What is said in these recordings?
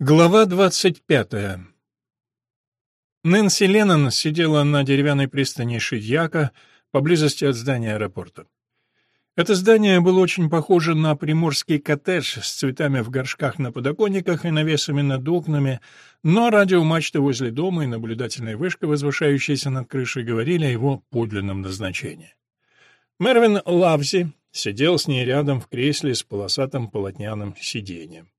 Глава двадцать пятая. Нэнси Леннон сидела на деревянной пристани Шидьяка поблизости от здания аэропорта. Это здание было очень похоже на приморский коттедж с цветами в горшках на подоконниках и навесами над окнами, но радиомачты возле дома и наблюдательная вышка, возвышающаяся над крышей, говорили о его подлинном назначении. Мервин Лавзи сидел с ней рядом в кресле с полосатым полотняным сиденьем.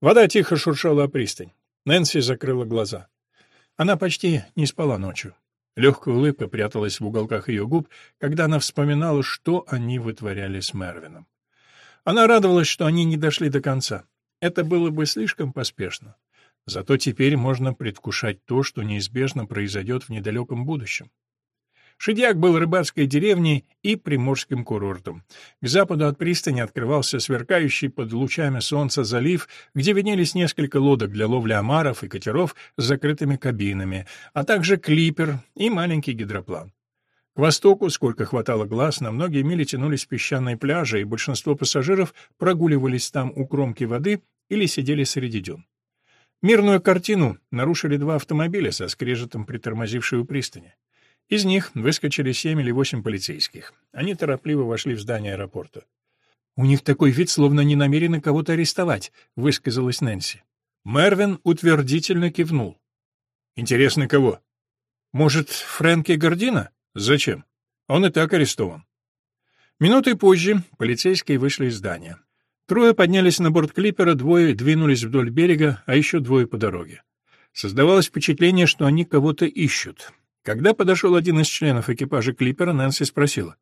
Вода тихо шуршала о пристань. Нэнси закрыла глаза. Она почти не спала ночью. Легкая улыбка пряталась в уголках ее губ, когда она вспоминала, что они вытворяли с Мервином. Она радовалась, что они не дошли до конца. Это было бы слишком поспешно. Зато теперь можно предвкушать то, что неизбежно произойдет в недалеком будущем. Шидьяк был рыбацкой деревней и приморским курортом. К западу от пристани открывался сверкающий под лучами солнца залив, где виднелись несколько лодок для ловли омаров и катеров с закрытыми кабинами, а также клипер и маленький гидроплан. К востоку, сколько хватало глаз, на многие мили тянулись песчаные пляжи, и большинство пассажиров прогуливались там у кромки воды или сидели среди дюн. Мирную картину нарушили два автомобиля со скрежетом притормозившие у пристани. Из них выскочили семь или восемь полицейских. Они торопливо вошли в здание аэропорта. «У них такой вид, словно они намерены кого-то арестовать», — высказалась Нэнси. Мервин утвердительно кивнул. «Интересно, кого? Может, Фрэнки Гордина? Зачем? Он и так арестован». Минутой позже полицейские вышли из здания. Трое поднялись на борт клипера, двое двинулись вдоль берега, а еще двое по дороге. Создавалось впечатление, что они кого-то ищут. Когда подошел один из членов экипажа клипера, Нэнси спросила.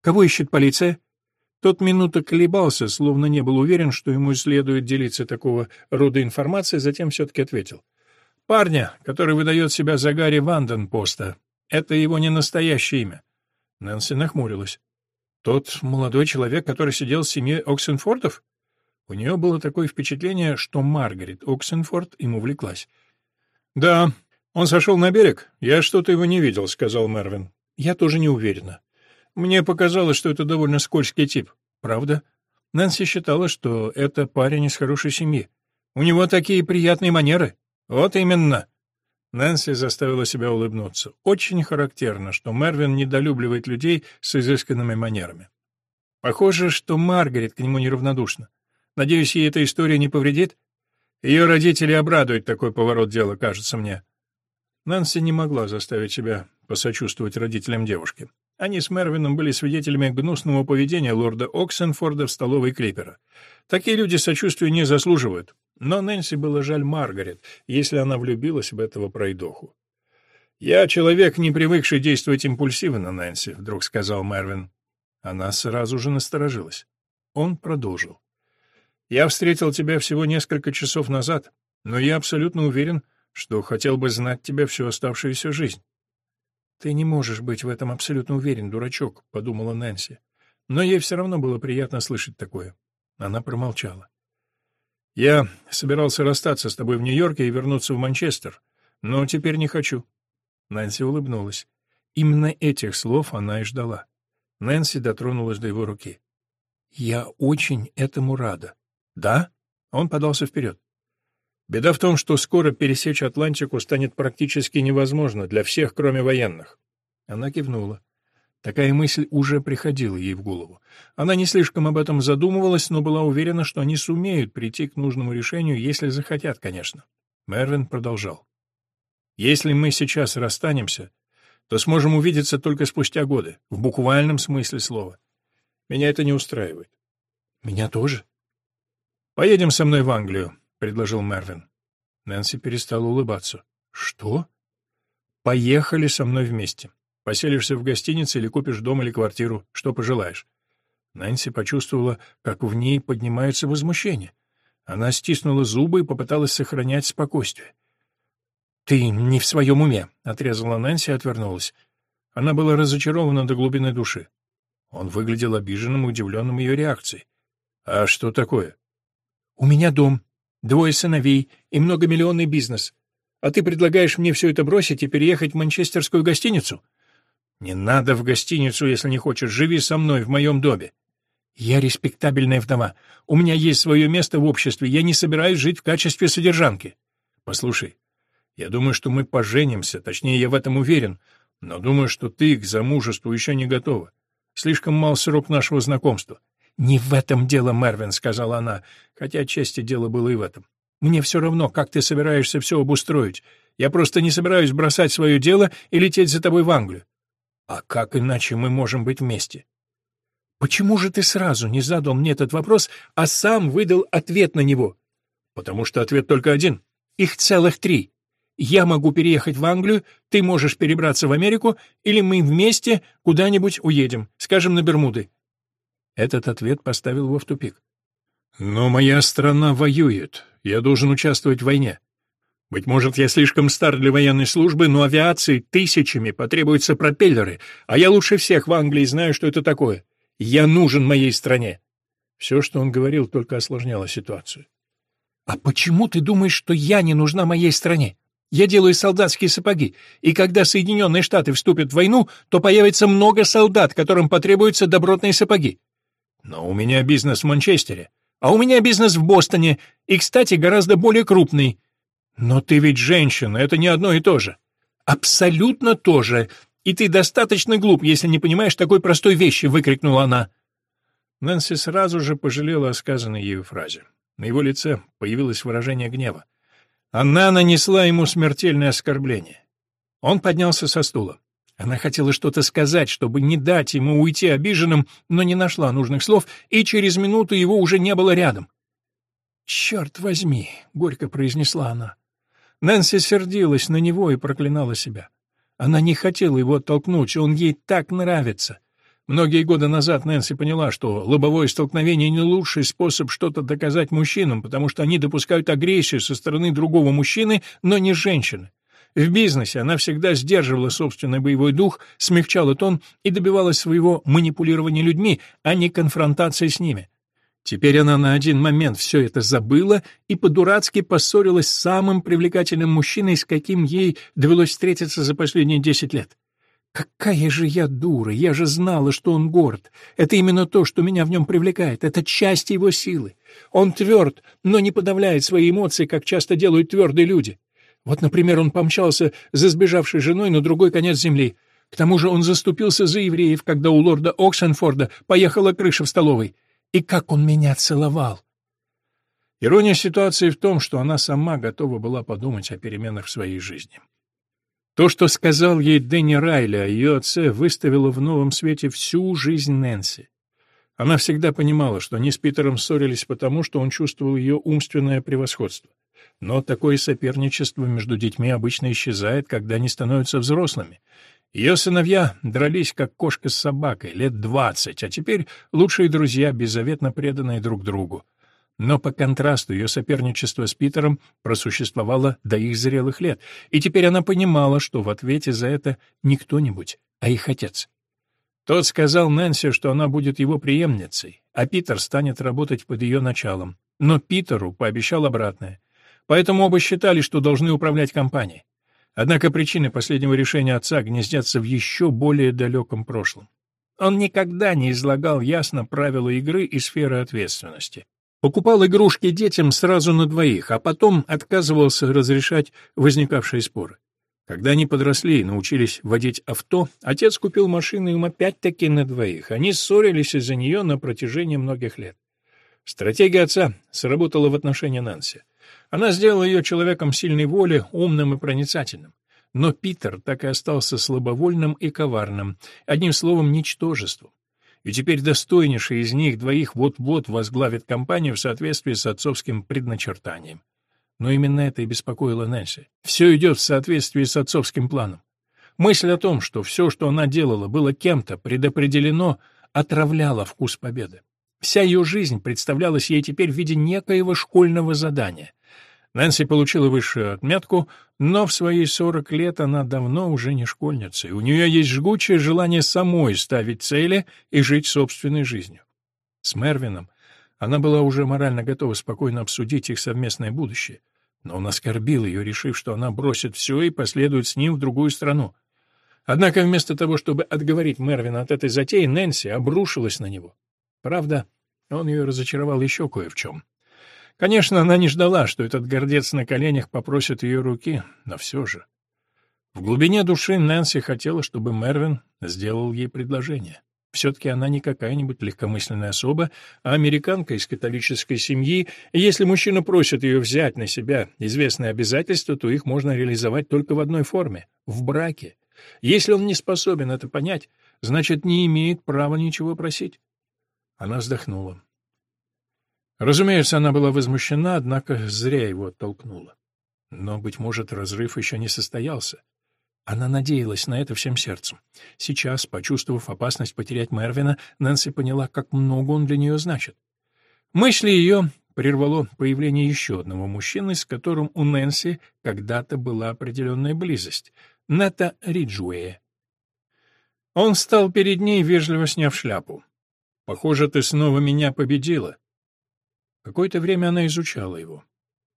«Кого ищет полиция?» Тот минуту колебался, словно не был уверен, что ему следует делиться такого рода информацией, затем все-таки ответил. «Парня, который выдает себя за Гарри Ванденпоста. Это его не настоящее имя». Нэнси нахмурилась. «Тот молодой человек, который сидел с семьей Оксенфордов?» У нее было такое впечатление, что Маргарет Оксенфорд ему увлеклась. «Да, «Он сошел на берег? Я что-то его не видел», — сказал Мервин. «Я тоже не уверена. Мне показалось, что это довольно скользкий тип. Правда?» Нэнси считала, что это парень из хорошей семьи. «У него такие приятные манеры». «Вот именно». Нэнси заставила себя улыбнуться. Очень характерно, что Мервин недолюбливает людей с изысканными манерами. Похоже, что Маргарет к нему неравнодушна. Надеюсь, ей эта история не повредит? Ее родители обрадуют такой поворот дела, кажется мне. Нанси не могла заставить себя посочувствовать родителям девушки. Они с Мервином были свидетелями гнусного поведения лорда Оксенфорда в столовой Клипера. Такие люди сочувствия не заслуживают. Но Нэнси было жаль Маргарет, если она влюбилась в этого пройдоху. «Я человек, не привыкший действовать импульсивно, Нэнси», — вдруг сказал Мервин. Она сразу же насторожилась. Он продолжил. «Я встретил тебя всего несколько часов назад, но я абсолютно уверен, что хотел бы знать тебя всю оставшуюся жизнь. «Ты не можешь быть в этом абсолютно уверен, дурачок», — подумала Нэнси. Но ей все равно было приятно слышать такое. Она промолчала. «Я собирался расстаться с тобой в Нью-Йорке и вернуться в Манчестер, но теперь не хочу». Нэнси улыбнулась. Именно этих слов она и ждала. Нэнси дотронулась до его руки. «Я очень этому рада». «Да?» Он подался вперед. Беда в том, что скоро пересечь Атлантику станет практически невозможно для всех, кроме военных. Она кивнула. Такая мысль уже приходила ей в голову. Она не слишком об этом задумывалась, но была уверена, что они сумеют прийти к нужному решению, если захотят, конечно. Мервин продолжал. «Если мы сейчас расстанемся, то сможем увидеться только спустя годы, в буквальном смысле слова. Меня это не устраивает». «Меня тоже». «Поедем со мной в Англию предложил Мервин. Нэнси перестала улыбаться. Что? Поехали со мной вместе. Поселишься в гостинице или купишь дом или квартиру, что пожелаешь. Нэнси почувствовала, как в ней поднимается возмущение. Она стиснула зубы и попыталась сохранять спокойствие. «Ты не в своем уме», — отрезала Нэнси и отвернулась. Она была разочарована до глубины души. Он выглядел обиженным и удивленным ее реакцией. «А что такое?» «У меня дом, двое сыновей и многомиллионный бизнес. А ты предлагаешь мне все это бросить и переехать в манчестерскую гостиницу? Не надо в гостиницу, если не хочешь. Живи со мной в моем доме. Я респектабельная вдова. У меня есть свое место в обществе. Я не собираюсь жить в качестве содержанки. Послушай, я думаю, что мы поженимся, точнее, я в этом уверен, но думаю, что ты к замужеству еще не готова. Слишком мал срок нашего знакомства. «Не в этом дело, Мервин», — сказала она, хотя отчасти дело было и в этом. «Мне все равно, как ты собираешься все обустроить. Я просто не собираюсь бросать свое дело и лететь за тобой в Англию. А как иначе мы можем быть вместе?» «Почему же ты сразу не задал мне этот вопрос, а сам выдал ответ на него?» «Потому что ответ только один. Их целых три. Я могу переехать в Англию, ты можешь перебраться в Америку, или мы вместе куда-нибудь уедем, скажем, на Бермуды. Этот ответ поставил его в тупик. «Но моя страна воюет. Я должен участвовать в войне. Быть может, я слишком стар для военной службы, но авиации тысячами потребуются пропеллеры, а я лучше всех в Англии знаю, что это такое. Я нужен моей стране». Все, что он говорил, только осложняло ситуацию. «А почему ты думаешь, что я не нужна моей стране? Я делаю солдатские сапоги, и когда Соединенные Штаты вступят в войну, то появится много солдат, которым потребуются добротные сапоги. Но у меня бизнес в Манчестере, а у меня бизнес в Бостоне, и, кстати, гораздо более крупный. Но ты ведь женщина, это не одно и то же. Абсолютно то же. И ты достаточно глуп, если не понимаешь такой простой вещи, выкрикнула она. Нэнси сразу же пожалела о сказанной ею фразе. На его лице появилось выражение гнева. Она нанесла ему смертельное оскорбление. Он поднялся со стула. Она хотела что-то сказать, чтобы не дать ему уйти обиженным, но не нашла нужных слов, и через минуту его уже не было рядом. «Черт возьми!» — горько произнесла она. Нэнси сердилась на него и проклинала себя. Она не хотела его оттолкнуть, он ей так нравится. Многие годы назад Нэнси поняла, что лобовое столкновение не лучший способ что-то доказать мужчинам, потому что они допускают агрессию со стороны другого мужчины, но не женщины. В бизнесе она всегда сдерживала собственный боевой дух, смягчала тон и добивалась своего манипулирования людьми, а не конфронтации с ними. Теперь она на один момент все это забыла и по-дурацки поссорилась с самым привлекательным мужчиной, с каким ей довелось встретиться за последние десять лет. Какая же я дура, я же знала, что он горд. Это именно то, что меня в нем привлекает, это часть его силы. Он тверд, но не подавляет свои эмоции, как часто делают твердые люди. Вот, например, он помчался за сбежавшей женой на другой конец земли. К тому же он заступился за евреев, когда у лорда Оксенфорда поехала крыша в столовой. И как он меня целовал! Ирония ситуации в том, что она сама готова была подумать о переменах в своей жизни. То, что сказал ей Дэнни Райли о ее отце, выставило в новом свете всю жизнь Нэнси. Она всегда понимала, что они с Питером ссорились потому, что он чувствовал ее умственное превосходство. Но такое соперничество между детьми обычно исчезает, когда они становятся взрослыми. Ее сыновья дрались, как кошка с собакой, лет двадцать, а теперь лучшие друзья, беззаветно преданные друг другу. Но по контрасту ее соперничество с Питером просуществовало до их зрелых лет, и теперь она понимала, что в ответе за это не кто-нибудь, а их отец. Тот сказал Нэнси, что она будет его преемницей, а Питер станет работать под ее началом. Но Питеру пообещал обратное — Поэтому оба считали, что должны управлять компанией. Однако причины последнего решения отца гнездятся в еще более далеком прошлом. Он никогда не излагал ясно правила игры и сферы ответственности. Покупал игрушки детям сразу на двоих, а потом отказывался разрешать возникавшие споры. Когда они подросли и научились водить авто, отец купил машину им опять-таки на двоих. Они ссорились из-за нее на протяжении многих лет. Стратегия отца сработала в отношении Нанси. Она сделала ее человеком сильной воли, умным и проницательным. Но Питер так и остался слабовольным и коварным, одним словом, ничтожеством. И теперь достойнейший из них двоих вот-вот возглавит компанию в соответствии с отцовским предначертанием. Но именно это и беспокоило Нэнси. Все идет в соответствии с отцовским планом. Мысль о том, что все, что она делала, было кем-то предопределено, отравляла вкус победы. Вся ее жизнь представлялась ей теперь в виде некоего школьного задания. Нэнси получила высшую отметку, но в свои сорок лет она давно уже не школьница, и у нее есть жгучее желание самой ставить цели и жить собственной жизнью. С Мервином она была уже морально готова спокойно обсудить их совместное будущее, но он оскорбил ее, решив, что она бросит все и последует с ним в другую страну. Однако вместо того, чтобы отговорить Мервина от этой затеи, Нэнси обрушилась на него. Правда, он ее разочаровал еще кое в чем. Конечно, она не ждала, что этот гордец на коленях попросит ее руки, но все же. В глубине души Нэнси хотела, чтобы Мервин сделал ей предложение. Все-таки она не какая-нибудь легкомысленная особа, а американка из католической семьи, и если мужчина просит ее взять на себя известные обязательства, то их можно реализовать только в одной форме — в браке. Если он не способен это понять, значит, не имеет права ничего просить. Она вздохнула. Разумеется, она была возмущена, однако зря его оттолкнула. Но, быть может, разрыв еще не состоялся. Она надеялась на это всем сердцем. Сейчас, почувствовав опасность потерять Мервина, Нэнси поняла, как много он для нее значит. Мысли ее прервало появление еще одного мужчины, с которым у Нэнси когда-то была определенная близость — Ната Риджуэя. Он встал перед ней, вежливо сняв шляпу. «Похоже, ты снова меня победила». Какое-то время она изучала его.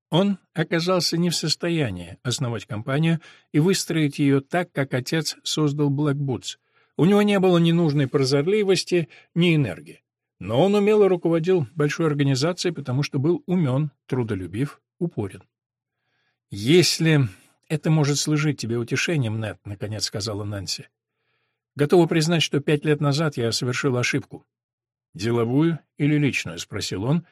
Он оказался не в состоянии основать компанию и выстроить ее так, как отец создал Black Boots. У него не было ни нужной прозорливости, ни энергии. Но он умело руководил большой организацией, потому что был умен, трудолюбив, упорен. «Если это может служить тебе утешением, Нет, наконец сказала Нэнси. «Готова признать, что пять лет назад я совершил ошибку». «Деловую или личную?» — спросил он,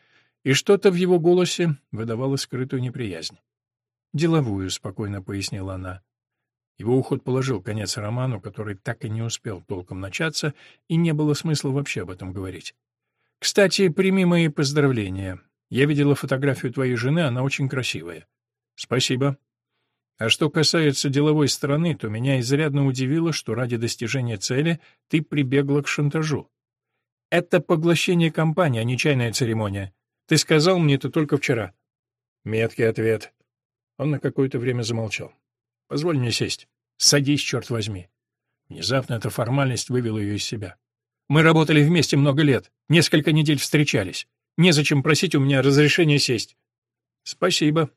и что-то в его голосе выдавало скрытую неприязнь. «Деловую», — спокойно пояснила она. Его уход положил конец роману, который так и не успел толком начаться, и не было смысла вообще об этом говорить. «Кстати, прими мои поздравления. Я видела фотографию твоей жены, она очень красивая». «Спасибо». А что касается деловой стороны, то меня изрядно удивило, что ради достижения цели ты прибегла к шантажу. Это поглощение компании, а не чайная церемония. Ты сказал мне это только вчера. Меткий ответ. Он на какое-то время замолчал. Позволь мне сесть. Садись, черт возьми. Внезапно эта формальность вывела ее из себя. Мы работали вместе много лет, несколько недель встречались. Незачем просить у меня разрешения сесть. Спасибо.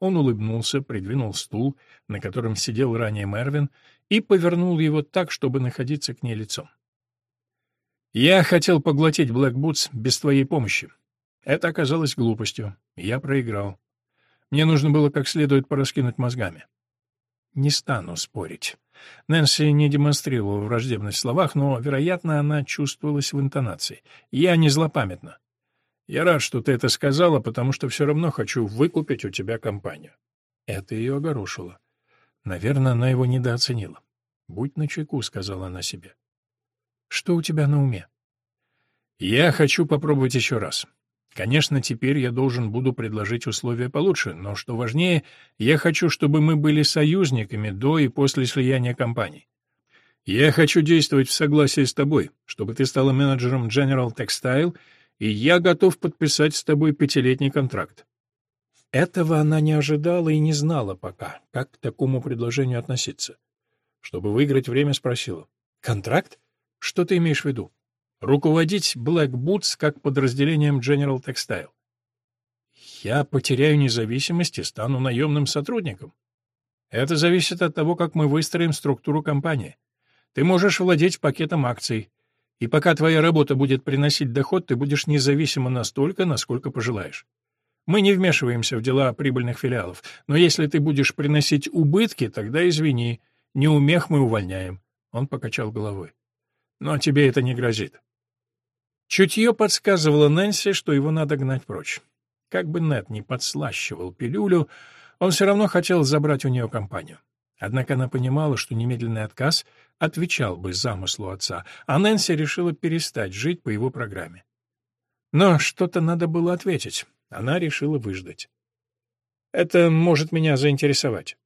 Он улыбнулся, придвинул стул, на котором сидел ранее Мервин, и повернул его так, чтобы находиться к ней лицом. Я хотел поглотить Блэк Бутс без твоей помощи. Это оказалось глупостью. Я проиграл. Мне нужно было как следует пораскинуть мозгами. Не стану спорить. Нэнси не демонстрировала враждебность в словах, но, вероятно, она чувствовалась в интонации. Я не злопамятна. Я рад, что ты это сказала, потому что все равно хочу выкупить у тебя компанию. Это ее огорошило. Наверное, она его недооценила. «Будь начеку», — сказала она себе. «Что у тебя на уме?» «Я хочу попробовать еще раз. Конечно, теперь я должен буду предложить условия получше, но, что важнее, я хочу, чтобы мы были союзниками до и после слияния компаний. Я хочу действовать в согласии с тобой, чтобы ты стала менеджером General Textile, и я готов подписать с тобой пятилетний контракт. Этого она не ожидала и не знала пока, как к такому предложению относиться. Чтобы выиграть время, спросила. «Контракт? Что ты имеешь в виду?» Руководить Black Boots как подразделением General Textile. Я потеряю независимость и стану наемным сотрудником. Это зависит от того, как мы выстроим структуру компании. Ты можешь владеть пакетом акций, и пока твоя работа будет приносить доход, ты будешь независима настолько, насколько пожелаешь. Мы не вмешиваемся в дела прибыльных филиалов, но если ты будешь приносить убытки, тогда извини, не умех мы увольняем. Он покачал головой. Но тебе это не грозит. Чутье подсказывало Нэнси, что его надо гнать прочь. Как бы Нэт не подслащивал пилюлю, он все равно хотел забрать у нее компанию. Однако она понимала, что немедленный отказ отвечал бы замыслу отца, а Нэнси решила перестать жить по его программе. Но что-то надо было ответить. Она решила выждать. «Это может меня заинтересовать».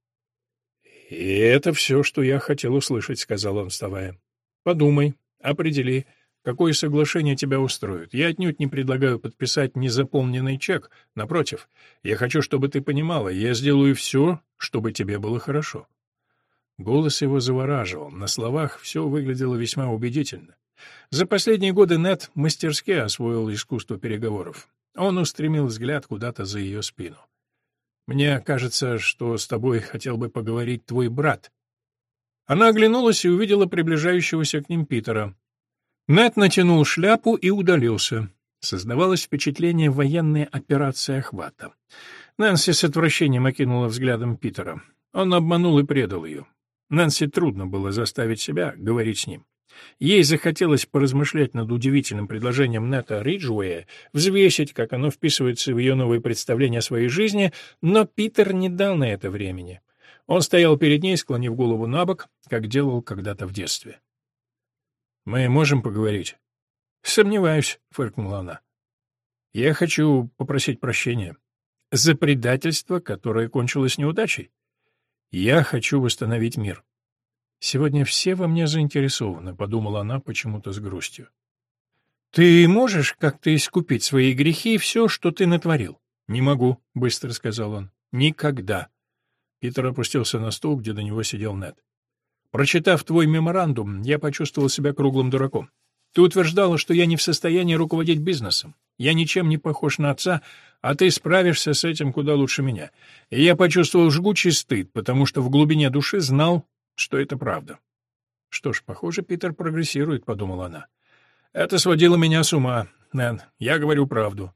«И это все, что я хотел услышать», — сказал он, вставая. «Подумай, определи, Какое соглашение тебя устроит? Я отнюдь не предлагаю подписать незаполненный чек. Напротив, я хочу, чтобы ты понимала, я сделаю все, чтобы тебе было хорошо». Голос его завораживал, на словах все выглядело весьма убедительно. За последние годы Нет мастерски освоил искусство переговоров. Он устремил взгляд куда-то за ее спину. «Мне кажется, что с тобой хотел бы поговорить твой брат». Она оглянулась и увидела приближающегося к ним Питера. Нэт натянул шляпу и удалился. Создавалось впечатление военной операции охвата. Нэнси с отвращением окинула взглядом Питера. Он обманул и предал ее. Нэнси трудно было заставить себя говорить с ним. Ей захотелось поразмышлять над удивительным предложением Нета Риджуэя, взвесить, как оно вписывается в ее новые представления о своей жизни, но Питер не дал на это времени. Он стоял перед ней, склонив голову на бок, как делал когда-то в детстве. «Мы можем поговорить?» «Сомневаюсь», — фыркнула она. «Я хочу попросить прощения. За предательство, которое кончилось неудачей. Я хочу восстановить мир». «Сегодня все во мне заинтересованы», — подумала она почему-то с грустью. «Ты можешь как-то искупить свои грехи и все, что ты натворил?» «Не могу», — быстро сказал он. «Никогда». Питер опустился на стул, где до него сидел Нед. «Прочитав твой меморандум, я почувствовал себя круглым дураком. Ты утверждала, что я не в состоянии руководить бизнесом. Я ничем не похож на отца, а ты справишься с этим куда лучше меня. И я почувствовал жгучий стыд, потому что в глубине души знал, что это правда. Что ж, похоже, Питер прогрессирует, подумала она. Это сводило меня с ума, Нэн. Я говорю правду.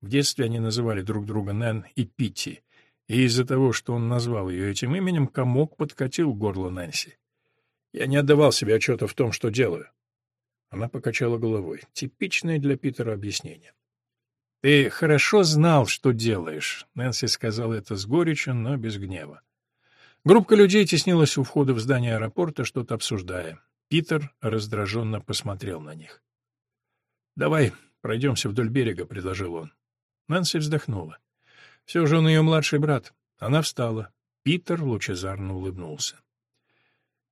В детстве они называли друг друга Нэн и Питти, и из-за того, что он назвал ее этим именем, комок подкатил горло Нэнси. Я не отдавал себе отчета в том, что делаю. Она покачала головой. Типичное для Питера объяснение. «Ты хорошо знал, что делаешь», — Нэнси сказал это с горечью, но без гнева. Группа людей теснилась у входа в здание аэропорта, что-то обсуждая. Питер раздраженно посмотрел на них. «Давай пройдемся вдоль берега», — предложил он. Нэнси вздохнула. Все же он ее младший брат. Она встала. Питер лучезарно улыбнулся.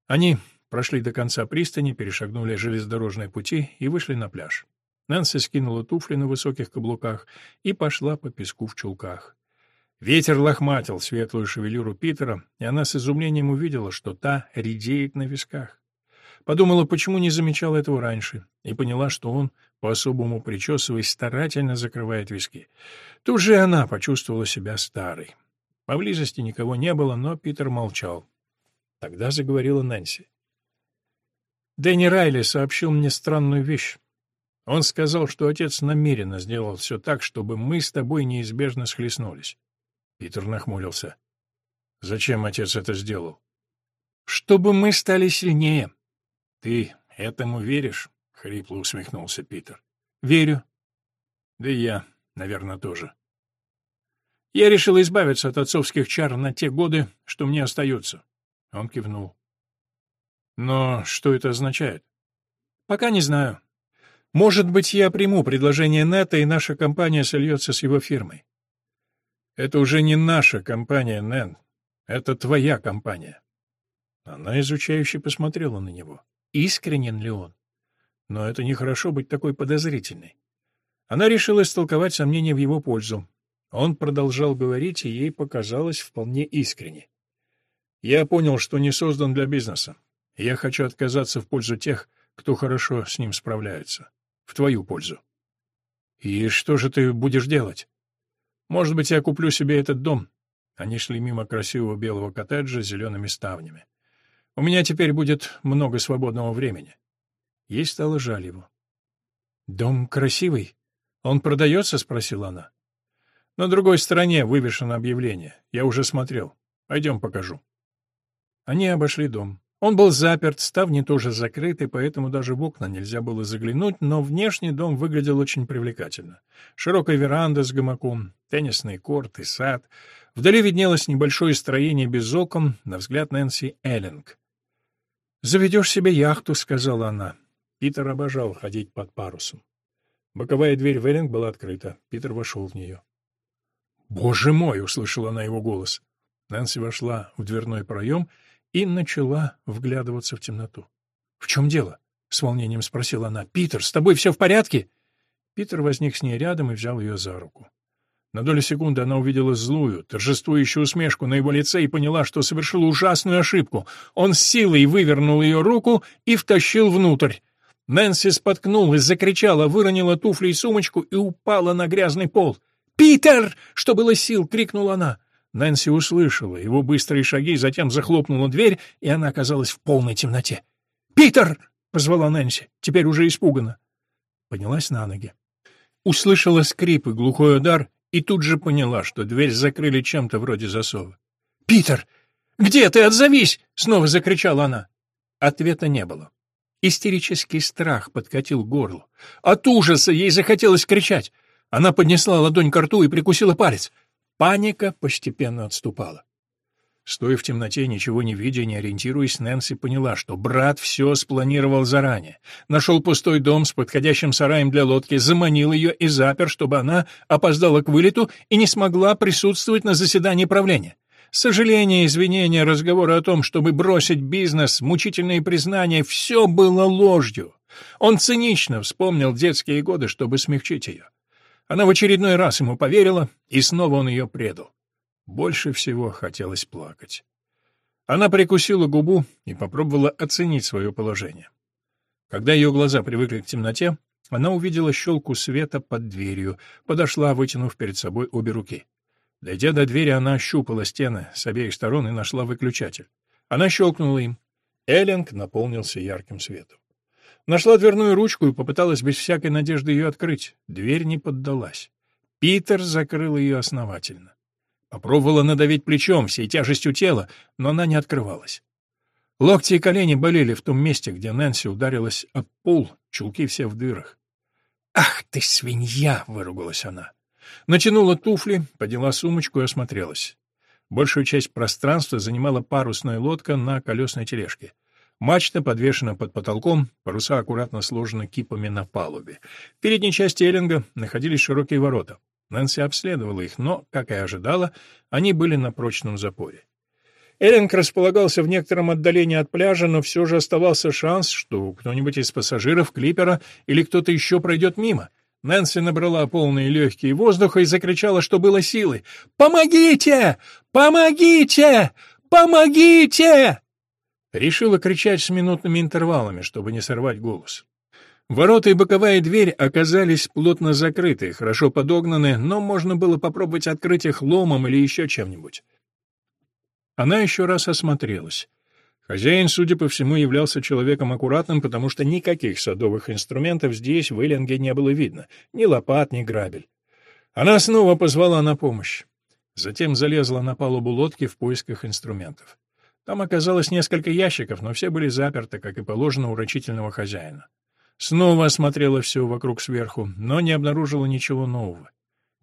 Они прошли до конца пристани, перешагнули железнодорожные пути и вышли на пляж. Нэнси скинула туфли на высоких каблуках и пошла по песку в чулках. Ветер лохматил светлую шевелюру Питера, и она с изумлением увидела, что та редеет на висках. Подумала, почему не замечала этого раньше, и поняла, что он, по-особому причесываясь, старательно закрывает виски. Тут же она почувствовала себя старой. Поблизости никого не было, но Питер молчал. Тогда заговорила Нэнси. Дэнни Райли сообщил мне странную вещь. Он сказал, что отец намеренно сделал все так, чтобы мы с тобой неизбежно схлестнулись. Питер нахмурился. Зачем отец это сделал? Чтобы мы стали сильнее. Ты этому веришь? Хрипло усмехнулся Питер. Верю. Да и я, наверное, тоже. Я решил избавиться от отцовских чар на те годы, что мне остаются. Он кивнул. Но что это означает? Пока не знаю. Может быть, я приму предложение Нета, и наша компания сольется с его фирмой. Это уже не наша компания, Нэн. Это твоя компания. Она изучающе посмотрела на него. Искренен ли он? Но это нехорошо быть такой подозрительной. Она решила истолковать сомнения в его пользу. Он продолжал говорить, и ей показалось вполне искренне. «Я понял, что не создан для бизнеса. Я хочу отказаться в пользу тех, кто хорошо с ним справляется. В твою пользу». «И что же ты будешь делать?» Может быть, я куплю себе этот дом. Они шли мимо красивого белого коттеджа с зелеными ставнями. У меня теперь будет много свободного времени. Ей стало жаль его. «Дом красивый? Он продается?» — спросила она. «На другой стороне вывешено объявление. Я уже смотрел. Пойдем покажу». Они обошли дом. Он был заперт, ставни тоже закрыты, поэтому даже в окна нельзя было заглянуть, но внешний дом выглядел очень привлекательно. Широкая веранда с гамаком, теннисный корт и сад. Вдали виднелось небольшое строение без окон, на взгляд Нэнси Эллинг. «Заведешь себе яхту», — сказала она. Питер обожал ходить под парусом. Боковая дверь в Эллинг была открыта. Питер вошел в нее. «Боже мой!» — услышала она его голос. Нэнси вошла в дверной проем — и начала вглядываться в темноту. «В чем дело?» — с волнением спросила она. «Питер, с тобой все в порядке?» Питер возник с ней рядом и взял ее за руку. На долю секунды она увидела злую, торжествующую усмешку на его лице и поняла, что совершила ужасную ошибку. Он с силой вывернул ее руку и втащил внутрь. Нэнси споткнулась, закричала, выронила туфли и сумочку и упала на грязный пол. «Питер!» — что было сил, крикнула она. Нэнси услышала его быстрые шаги, затем захлопнула дверь, и она оказалась в полной темноте. «Питер!» позвала Нэнси, теперь уже испуганно. Поднялась на ноги. Услышала скрип и глухой удар, и тут же поняла, что дверь закрыли чем-то вроде засова. «Питер! Где ты? Отзовись!» — снова закричала она. Ответа не было. Истерический страх подкатил горло. От ужаса ей захотелось кричать. Она поднесла ладонь к рту и прикусила палец. Паника постепенно отступала. Стоя в темноте, ничего не видя, не ориентируясь, Нэнси поняла, что брат все спланировал заранее. Нашел пустой дом с подходящим сараем для лодки, заманил ее и запер, чтобы она опоздала к вылету и не смогла присутствовать на заседании правления. Сожаление, извинения, разговоры о том, чтобы бросить бизнес, мучительные признания — все было ложью. Он цинично вспомнил детские годы, чтобы смягчить ее. Она в очередной раз ему поверила, и снова он ее предал. Больше всего хотелось плакать. Она прикусила губу и попробовала оценить свое положение. Когда ее глаза привыкли к темноте, она увидела щелку света под дверью, подошла, вытянув перед собой обе руки. Дойдя до двери, она ощупала стены с обеих сторон и нашла выключатель. Она щелкнула им. Эллинг наполнился ярким светом. Нашла дверную ручку и попыталась без всякой надежды ее открыть. Дверь не поддалась. Питер закрыл ее основательно. Попробовала надавить плечом, всей тяжестью тела, но она не открывалась. Локти и колени болели в том месте, где Нэнси ударилась об пол, чулки все в дырах. «Ах ты, свинья!» — выругалась она. Натянула туфли, подняла сумочку и осмотрелась. Большую часть пространства занимала парусная лодка на колесной тележке. Мачта подвешена под потолком, паруса аккуратно сложены кипами на палубе. В передней части Эллинга находились широкие ворота. Нэнси обследовала их, но, как и ожидала, они были на прочном запоре. Эллинг располагался в некотором отдалении от пляжа, но все же оставался шанс, что кто-нибудь из пассажиров клипера или кто-то еще пройдет мимо — Нэнси набрала полные легкие воздуха и закричала, что было силы. «Помогите! Помогите! Помогите!» Решила кричать с минутными интервалами, чтобы не сорвать голос. Ворота и боковая дверь оказались плотно закрыты, хорошо подогнаны, но можно было попробовать открыть их ломом или еще чем-нибудь. Она еще раз осмотрелась. Хозяин, судя по всему, являлся человеком аккуратным, потому что никаких садовых инструментов здесь, в Эллинге, не было видно. Ни лопат, ни грабель. Она снова позвала на помощь. Затем залезла на палубу лодки в поисках инструментов. Там оказалось несколько ящиков, но все были заперты, как и положено у рачительного хозяина. Снова осмотрела все вокруг сверху, но не обнаружила ничего нового.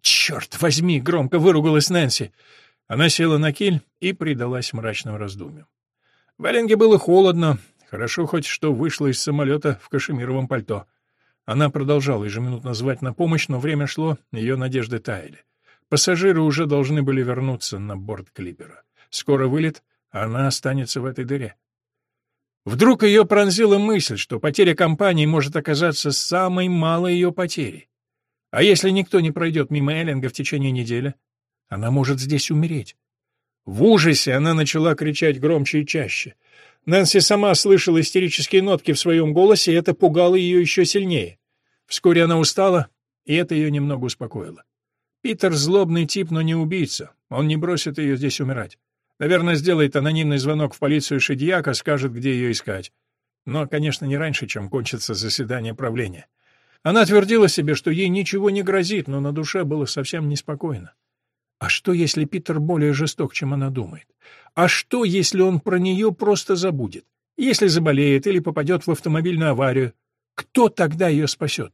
«Черт возьми!» — громко выругалась Нэнси. Она села на киль и предалась мрачным раздумьям. В Эллинге было холодно, хорошо хоть что вышла из самолета в кашемировом пальто. Она продолжала ежеминутно звать на помощь, но время шло, ее надежды таяли. Пассажиры уже должны были вернуться на борт клипера. Скоро вылет, она останется в этой дыре. Вдруг ее пронзила мысль, что потеря компании может оказаться самой малой ее потерей. А если никто не пройдет мимо Эллинга в течение недели? Она может здесь умереть. В ужасе она начала кричать громче и чаще. Нэнси сама слышала истерические нотки в своем голосе, и это пугало ее еще сильнее. Вскоре она устала, и это ее немного успокоило. Питер злобный тип, но не убийца. Он не бросит ее здесь умирать. Наверное, сделает анонимный звонок в полицию Шедьяка, скажет, где ее искать. Но, конечно, не раньше, чем кончится заседание правления. Она твердила себе, что ей ничего не грозит, но на душе было совсем неспокойно. А что, если Питер более жесток, чем она думает? А что, если он про нее просто забудет? Если заболеет или попадет в автомобильную аварию? Кто тогда ее спасет?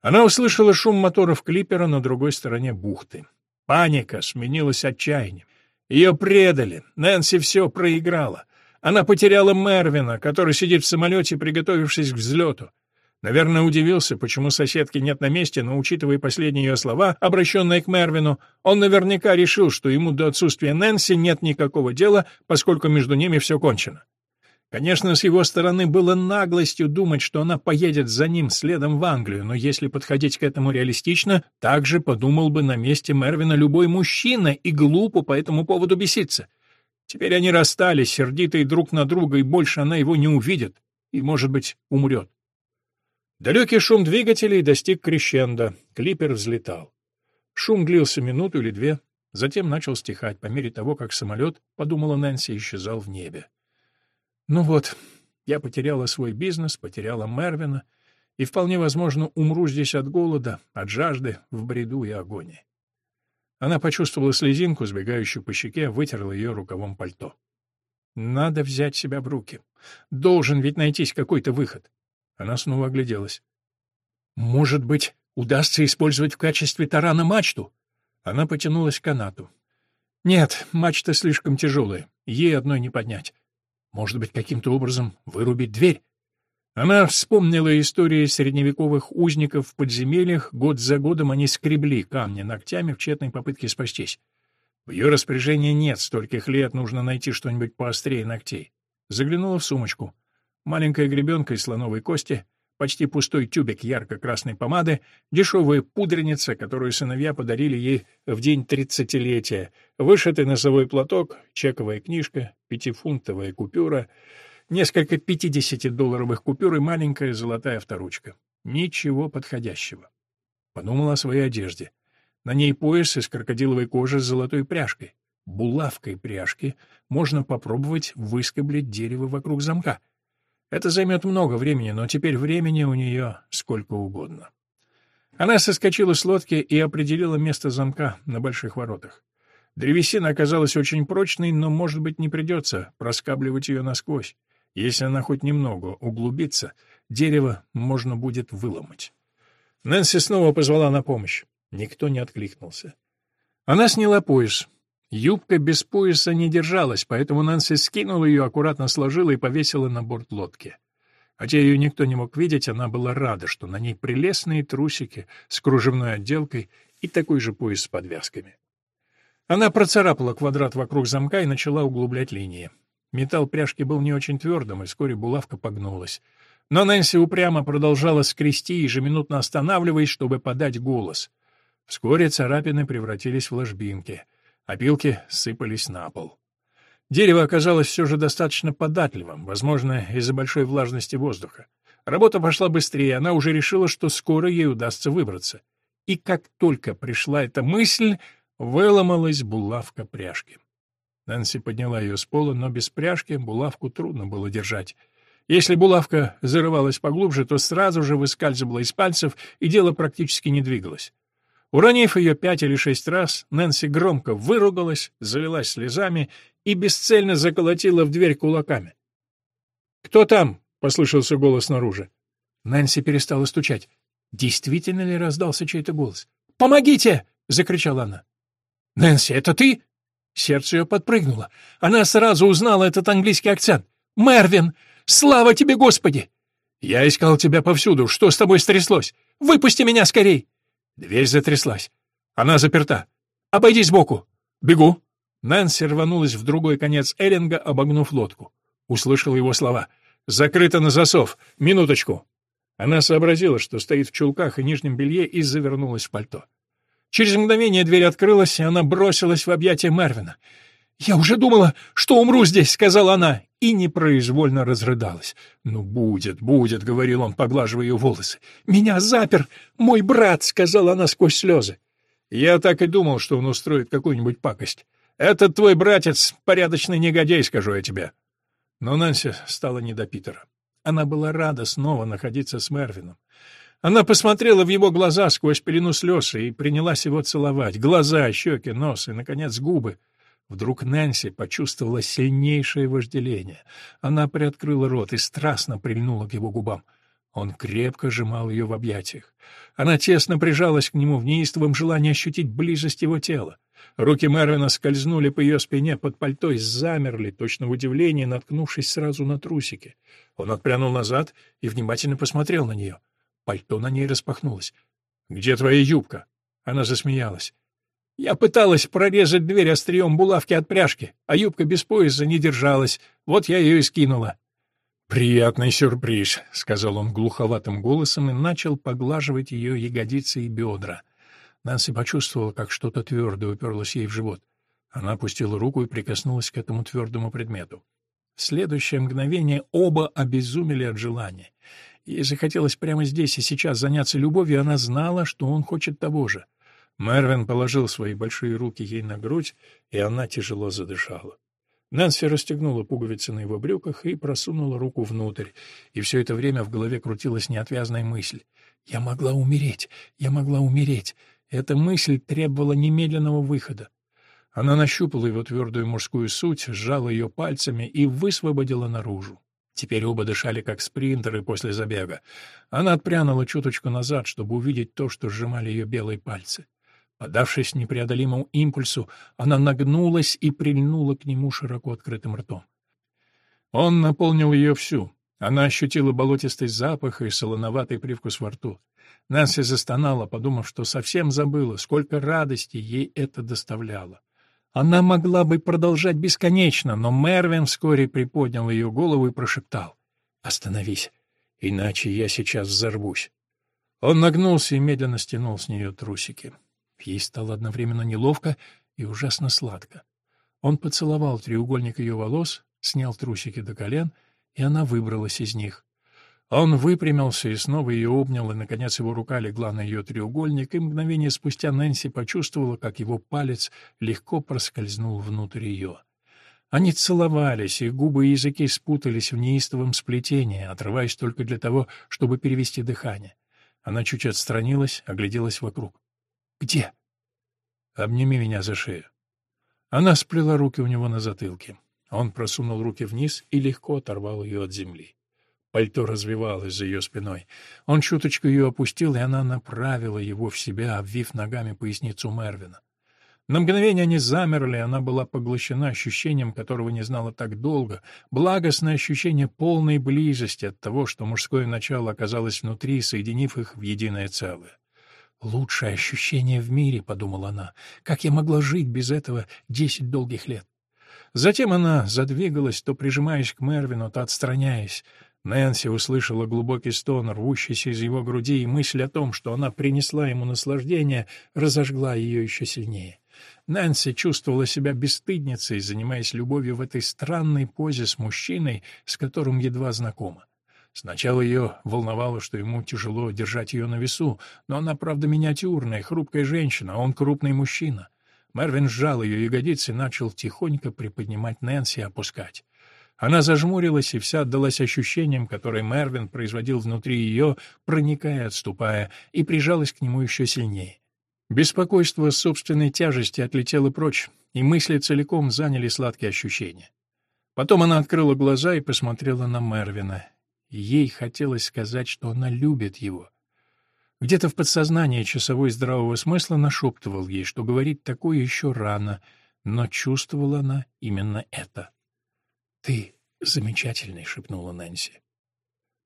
Она услышала шум моторов клипера на другой стороне бухты. Паника сменилась отчаянием. Ее предали. Нэнси все проиграла. Она потеряла Мервина, который сидит в самолете, приготовившись к взлету. Наверное, удивился, почему соседки нет на месте, но, учитывая последние ее слова, обращенные к Мервину, он наверняка решил, что ему до отсутствия Нэнси нет никакого дела, поскольку между ними все кончено. Конечно, с его стороны было наглостью думать, что она поедет за ним следом в Англию, но если подходить к этому реалистично, так же подумал бы на месте Мервина любой мужчина и глупо по этому поводу беситься. Теперь они расстались, сердитые друг на друга, и больше она его не увидит и, может быть, умрет. Далекий шум двигателей достиг крещенда, клипер взлетал. Шум длился минуту или две, затем начал стихать по мере того, как самолет, подумала Нэнси, исчезал в небе. «Ну вот, Я потеряла свой бизнес, потеряла Мервина, и вполне возможно умру здесь от голода, от жажды, в бреду и агонии. Она почувствовала слезинку, сбегающую по щеке, вытерла ее рукавом пальто. Надо взять себя в руки. Должен ведь найтись какой-то выход. Она снова огляделась. Может быть, удастся использовать в качестве тарана мачту? Она потянулась к канату. Нет, мачта слишком тяжелая, ей одной не поднять. Может быть, каким-то образом вырубить дверь? Она вспомнила истории средневековых узников в подземельях, год за годом они скребли камни ногтями в тщетной попытке спастись. В ее распоряжении нет стольких лет, нужно найти что-нибудь поострее ногтей. Заглянула в сумочку. Маленькая гребенка из слоновой кости, почти пустой тюбик ярко-красной помады, дешевая пудреница, которую сыновья подарили ей в день тридцатилетия, вышитый носовой платок, чековая книжка, пятифунтовая купюра — несколько пятидесятидолларовых купюр и маленькая золотая авторучка. Ничего подходящего. Подумал о своей одежде. На ней пояс из крокодиловой кожи с золотой пряжкой. Булавкой пряжки можно попробовать выскоблить дерево вокруг замка. Это займет много времени, но теперь времени у нее сколько угодно. Она соскочила с лодки и определила место замка на больших воротах. Древесина оказалась очень прочной, но, может быть, не придется проскабливать ее насквозь. Если она хоть немного углубится, дерево можно будет выломать. Нэнси снова позвала на помощь. Никто не откликнулся. Она сняла пояс. Юбка без пояса не держалась, поэтому Нэнси скинула ее, аккуратно сложила и повесила на борт лодки. Хотя ее никто не мог видеть, она была рада, что на ней прелестные трусики с кружевной отделкой и такой же пояс с подвязками. Она процарапала квадрат вокруг замка и начала углублять линии. Металл пряжки был не очень твердым, и вскоре булавка погнулась. Но Нэнси упрямо продолжала скрести, ежеминутно останавливаясь, чтобы подать голос. Вскоре царапины превратились в ложбинки. Опилки сыпались на пол. Дерево оказалось все же достаточно податливым, возможно, из-за большой влажности воздуха. Работа пошла быстрее, она уже решила, что скоро ей удастся выбраться. И как только пришла эта мысль, выломалась булавка пряжки. Нэнси подняла ее с пола, но без пряжки булавку трудно было держать. Если булавка зарывалась поглубже, то сразу же выскальзывала из пальцев, и дело практически не двигалось. Уронив ее пять или шесть раз, Нэнси громко выругалась, залилась слезами и бесцельно заколотила в дверь кулаками. «Кто там?» — послышался голос снаружи. Нэнси перестала стучать. Действительно ли раздался чей-то голос? «Помогите!» — закричала она. «Нэнси, это ты?» Сердце ее подпрыгнуло. Она сразу узнала этот английский акцент. «Мервин! Слава тебе, Господи!» «Я искал тебя повсюду. Что с тобой стряслось? Выпусти меня скорей!» Дверь затряслась. Она заперта. «Обойди сбоку!» «Бегу!» Нэнси рванулась в другой конец Эллинга, обогнув лодку. Услышал его слова. «Закрыто на засов. Минуточку!» Она сообразила, что стоит в чулках и нижнем белье, и завернулась в пальто. Через мгновение дверь открылась, и она бросилась в объятия Мервина. «Я уже думала, что умру здесь», — сказала она, и непроизвольно разрыдалась. «Ну, будет, будет», — говорил он, поглаживая ее волосы. «Меня запер мой брат», — сказала она сквозь слезы. «Я так и думал, что он устроит какую-нибудь пакость. Этот твой братец — порядочный негодяй, скажу я тебе». Но Нэнси стала не до Питера. Она была рада снова находиться с Мервином. Она посмотрела в его глаза сквозь пелену слез и принялась его целовать. Глаза, щеки, нос и, наконец, губы. Вдруг Нэнси почувствовала сильнейшее вожделение. Она приоткрыла рот и страстно прильнула к его губам. Он крепко сжимал ее в объятиях. Она тесно прижалась к нему в неистовом желании ощутить близость его тела. Руки Мэрвина скользнули по ее спине под пальто и замерли, точно в удивлении, наткнувшись сразу на трусики. Он отпрянул назад и внимательно посмотрел на нее. Пальто на ней распахнулось. «Где твоя юбка?» Она засмеялась. «Я пыталась прорезать дверь острием булавки от пряжки, а юбка без пояса не держалась. Вот я ее и скинула». «Приятный сюрприз», — сказал он глуховатым голосом и начал поглаживать ее ягодицы и бедра. Нанси почувствовала, как что-то твердое уперлось ей в живот. Она опустила руку и прикоснулась к этому твердому предмету. В следующее мгновение оба обезумели от желания. Ей захотелось прямо здесь и сейчас заняться любовью, она знала, что он хочет того же. Мервин положил свои большие руки ей на грудь, и она тяжело задышала. Нэнси расстегнула пуговицы на его брюках и просунула руку внутрь, и все это время в голове крутилась неотвязная мысль. «Я могла умереть! Я могла умереть!» Эта мысль требовала немедленного выхода. Она нащупала его твердую мужскую суть, сжала ее пальцами и высвободила наружу. Теперь оба дышали как спринтеры после забега. Она отпрянула чуточку назад, чтобы увидеть то, что сжимали ее белые пальцы. Подавшись непреодолимому импульсу, она нагнулась и прильнула к нему широко открытым ртом. Он наполнил ее всю. Она ощутила болотистый запах и солоноватый привкус во рту. Нэнси застонала, подумав, что совсем забыла, сколько радости ей это доставляло. Она могла бы продолжать бесконечно, но Мервин вскоре приподнял ее голову и прошептал. «Остановись, иначе я сейчас взорвусь». Он нагнулся и медленно стянул с нее трусики. Ей стало одновременно неловко и ужасно сладко. Он поцеловал треугольник ее волос, снял трусики до колен, и она выбралась из них. Он выпрямился и снова ее обнял, и, наконец, его рука легла на ее треугольник, и мгновение спустя Нэнси почувствовала, как его палец легко проскользнул внутрь ее. Они целовались, их губы и языки спутались в неистовом сплетении, отрываясь только для того, чтобы перевести дыхание. Она чуть отстранилась, огляделась вокруг. «Где?» «Обними меня за шею». Она сплела руки у него на затылке. Он просунул руки вниз и легко оторвал ее от земли. Пальто развивалось за ее спиной. Он чуточку ее опустил, и она направила его в себя, обвив ногами поясницу Мервина. На мгновение они замерли, она была поглощена ощущением, которого не знала так долго, благостное ощущение полной близости от того, что мужское начало оказалось внутри, соединив их в единое целое. «Лучшее ощущение в мире», — подумала она. «Как я могла жить без этого десять долгих лет?» Затем она задвигалась, то прижимаясь к Мервину, то отстраняясь. Нэнси услышала глубокий стон, рвущийся из его груди, и мысль о том, что она принесла ему наслаждение, разожгла ее еще сильнее. Нэнси чувствовала себя бесстыдницей, занимаясь любовью в этой странной позе с мужчиной, с которым едва знакома. Сначала ее волновало, что ему тяжело держать ее на весу, но она, правда, миниатюрная, хрупкая женщина, а он крупный мужчина. Мервин сжал ее ягодицы и начал тихонько приподнимать Нэнси и опускать. Она зажмурилась и вся отдалась ощущениям, которые Мервин производил внутри ее, проникая отступая, и прижалась к нему еще сильнее. Беспокойство собственной тяжести отлетело прочь, и мысли целиком заняли сладкие ощущения. Потом она открыла глаза и посмотрела на Мервина. Ей хотелось сказать, что она любит его. Где-то в подсознании часовой здравого смысла нашептывал ей, что говорить такое еще рано, но чувствовала она именно это. «Ты замечательный», — шепнула Нэнси.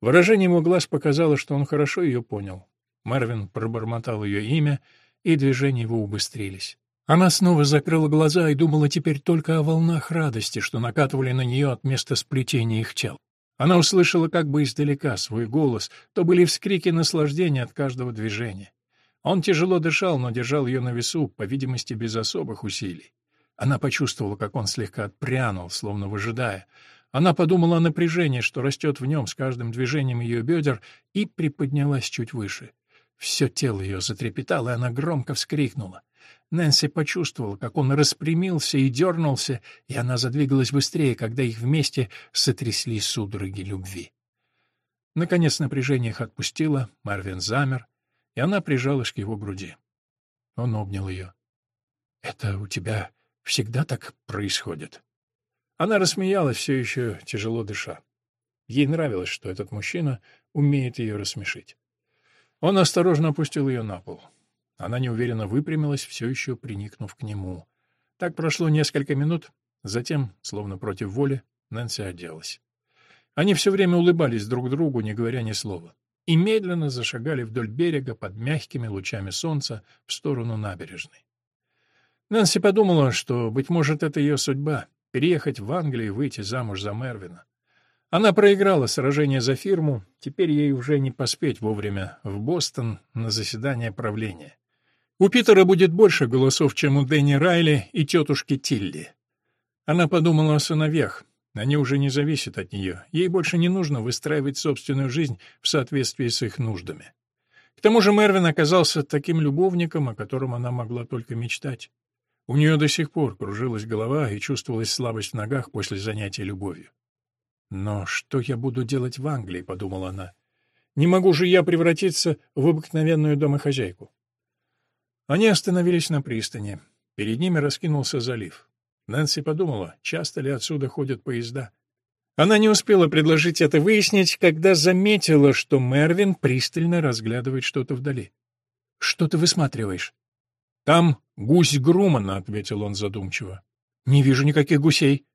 Выражение его глаз показало, что он хорошо ее понял. Марвин пробормотал ее имя, и движения его убыстрились. Она снова закрыла глаза и думала теперь только о волнах радости, что накатывали на нее от места сплетения их тел. Она услышала как бы издалека свой голос, то были вскрики наслаждения от каждого движения. Он тяжело дышал, но держал ее на весу, по видимости, без особых усилий. Она почувствовала, как он слегка отпрянул, словно выжидая. Она подумала о напряжении, что растет в нем с каждым движением ее бедер, и приподнялась чуть выше. Все тело ее затрепетало, и она громко вскрикнула. Нэнси почувствовала, как он распрямился и дернулся, и она задвигалась быстрее, когда их вместе сотрясли судороги любви. Наконец напряжение их отпустило, Марвин замер, и она прижалась к его груди. Он обнял ее. — Это у тебя Всегда так происходит. Она рассмеялась, все еще тяжело дыша. Ей нравилось, что этот мужчина умеет ее рассмешить. Он осторожно опустил ее на пол. Она неуверенно выпрямилась, все еще приникнув к нему. Так прошло несколько минут, затем, словно против воли, Нэнси оделась. Они все время улыбались друг другу, не говоря ни слова, и медленно зашагали вдоль берега под мягкими лучами солнца в сторону набережной. Нэнси подумала, что, быть может, это ее судьба — переехать в Англию и выйти замуж за Мервина. Она проиграла сражение за фирму, теперь ей уже не поспеть вовремя в Бостон на заседание правления. У Питера будет больше голосов, чем у Дэнни Райли и тетушки Тилли. Она подумала о сыновьях. Они уже не зависят от нее. Ей больше не нужно выстраивать собственную жизнь в соответствии с их нуждами. К тому же Мервин оказался таким любовником, о котором она могла только мечтать. У нее до сих пор кружилась голова и чувствовалась слабость в ногах после занятия любовью. «Но что я буду делать в Англии?» — подумала она. «Не могу же я превратиться в обыкновенную домохозяйку». Они остановились на пристани. Перед ними раскинулся залив. Нэнси подумала, часто ли отсюда ходят поезда. Она не успела предложить это выяснить, когда заметила, что Мервин пристально разглядывает что-то вдали. «Что ты высматриваешь?» «Там гусь Грумана», — ответил он задумчиво. «Не вижу никаких гусей».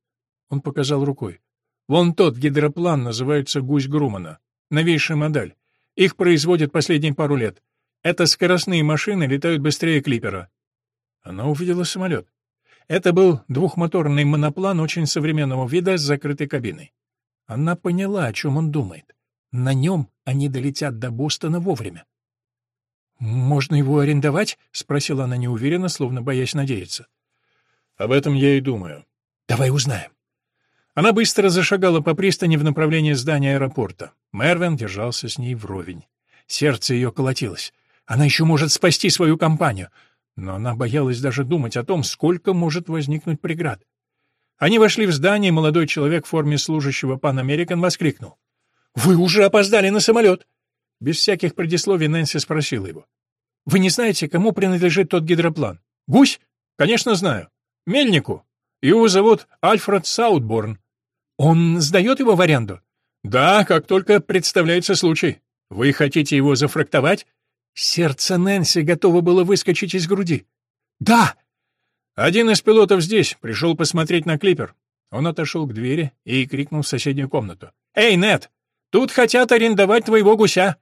Он показал рукой. «Вон тот гидроплан называется гусь Грумана. Новейшая модель. Их производят последние пару лет. Это скоростные машины летают быстрее клипера». Она увидела самолет. Это был двухмоторный моноплан очень современного вида с закрытой кабиной. Она поняла, о чем он думает. На нем они долетят до Бостона вовремя. «Можно его арендовать?» — спросила она неуверенно, словно боясь надеяться. «Об этом я и думаю». «Давай узнаем». Она быстро зашагала по пристани в направлении здания аэропорта. Мервин держался с ней вровень. Сердце ее колотилось. Она еще может спасти свою компанию. Но она боялась даже думать о том, сколько может возникнуть преград. Они вошли в здание, и молодой человек в форме служащего Pan American воскликнул. «Вы уже опоздали на самолет!» Без всяких предисловий Нэнси спросила его. «Вы не знаете, кому принадлежит тот гидроплан?» «Гусь? Конечно, знаю. Мельнику. Его зовут Альфред Саутборн. Он сдает его в аренду?» «Да, как только представляется случай. Вы хотите его зафрактовать?» Сердце Нэнси готово было выскочить из груди. «Да!» «Один из пилотов здесь, пришел посмотреть на клипер». Он отошел к двери и крикнул в соседнюю комнату. «Эй, Нет, тут хотят арендовать твоего гуся!»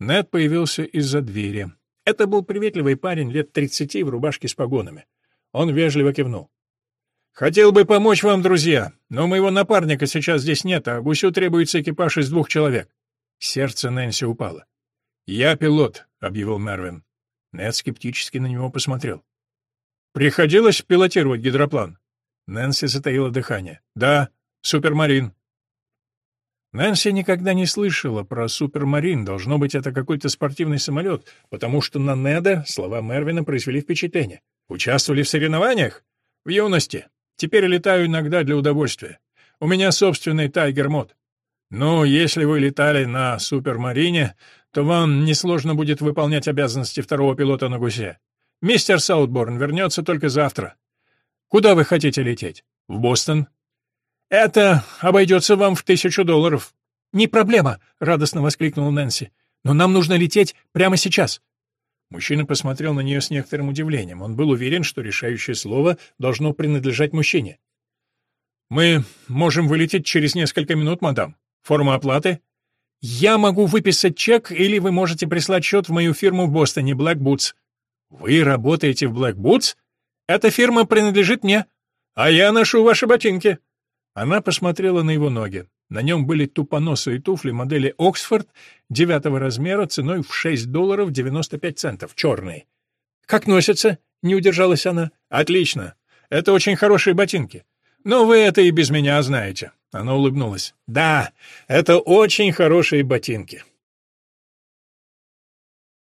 Нед появился из-за двери. Это был приветливый парень лет тридцати в рубашке с погонами. Он вежливо кивнул. «Хотел бы помочь вам, друзья, но моего напарника сейчас здесь нет, а гусю требуется экипаж из двух человек». Сердце Нэнси упало. «Я пилот», — объявил Мервин. Нед скептически на него посмотрел. «Приходилось пилотировать гидроплан?» Нэнси затаила дыхание. «Да, супермарин». Нэнси никогда не слышала про супермарин, должно быть, это какой-то спортивный самолет, потому что на Неда слова Мервина произвели впечатление. «Участвовали в соревнованиях?» «В юности. Теперь летаю иногда для удовольствия. У меня собственный тайгер-мод». «Ну, если вы летали на супермарине, то вам несложно будет выполнять обязанности второго пилота на гусе. Мистер Саутборн вернется только завтра. Куда вы хотите лететь? В Бостон? Это обойдется вам в тысячу долларов. Не проблема, радостно воскликнула Нэнси. Но нам нужно лететь прямо сейчас. Мужчина посмотрел на нее с некоторым удивлением. Он был уверен, что решающее слово должно принадлежать мужчине. «Мы можем вылететь через несколько минут, мадам. Форма оплаты?» Я могу выписать чек, или вы можете прислать счет в мою фирму в Бостоне, Black Boots. Вы работаете в Black Boots? Эта фирма принадлежит мне, а я ношу ваши ботинки. Она посмотрела на его ноги. На нем были тупоносые туфли модели Оксфорд девятого размера ценой в 6 долларов 95 центов, черные. «Как носятся?» — не удержалась она. «Отлично. Это очень хорошие ботинки. Но вы это и без меня знаете». Она улыбнулась. «Да, это очень хорошие ботинки.